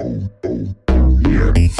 yeah.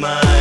World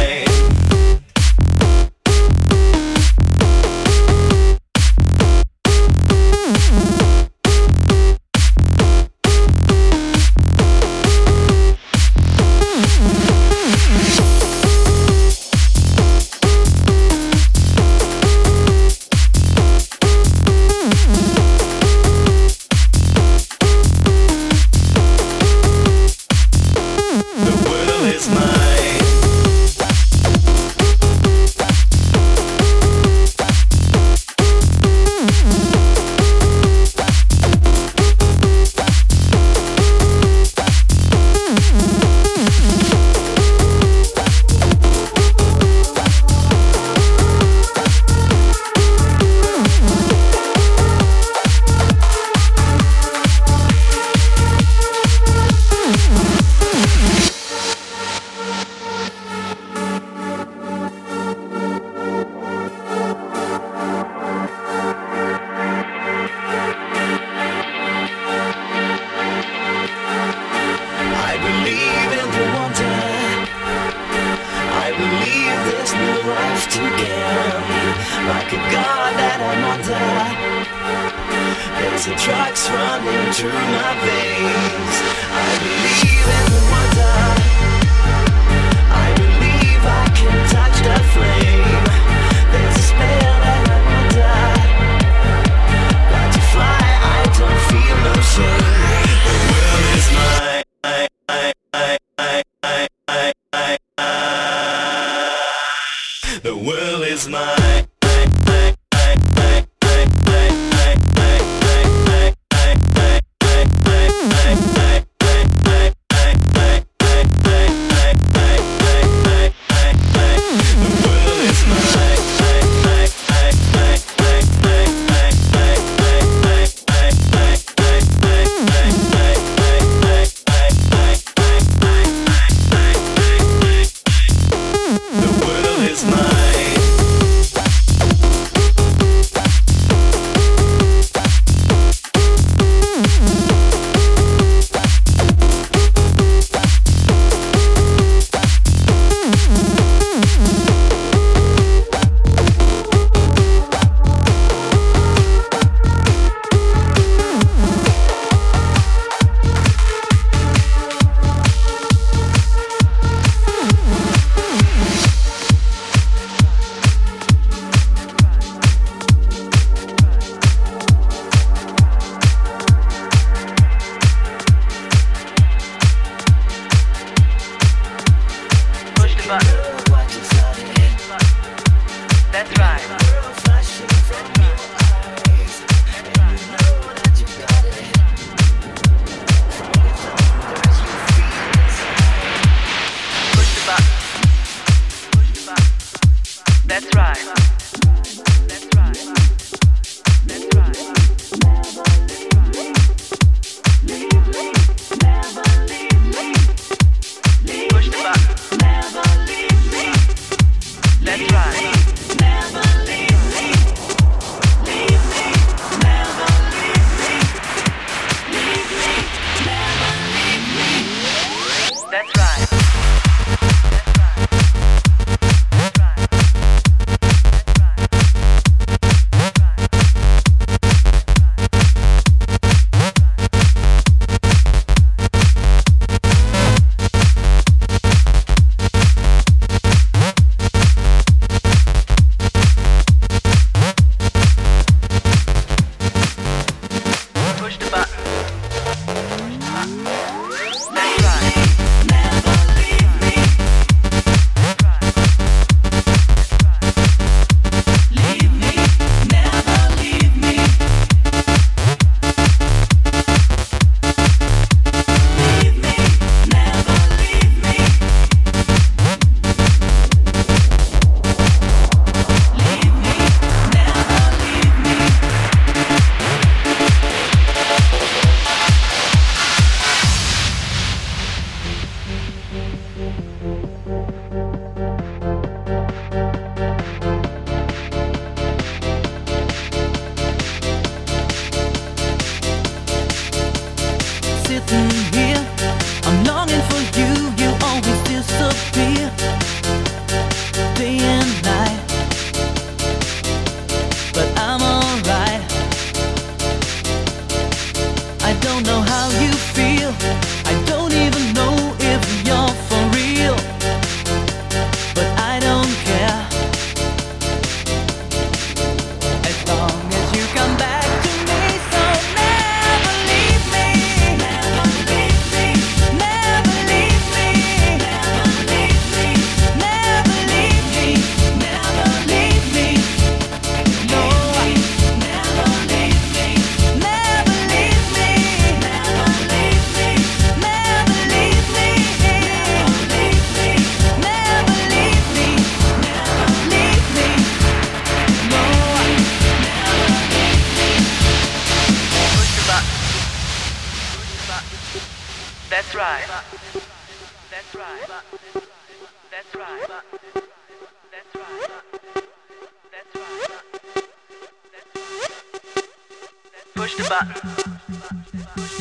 Push the button.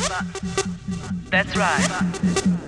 Button. That's right.